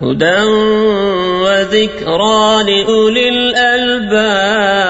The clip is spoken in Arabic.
هدى وذكرى لأولي الألباب.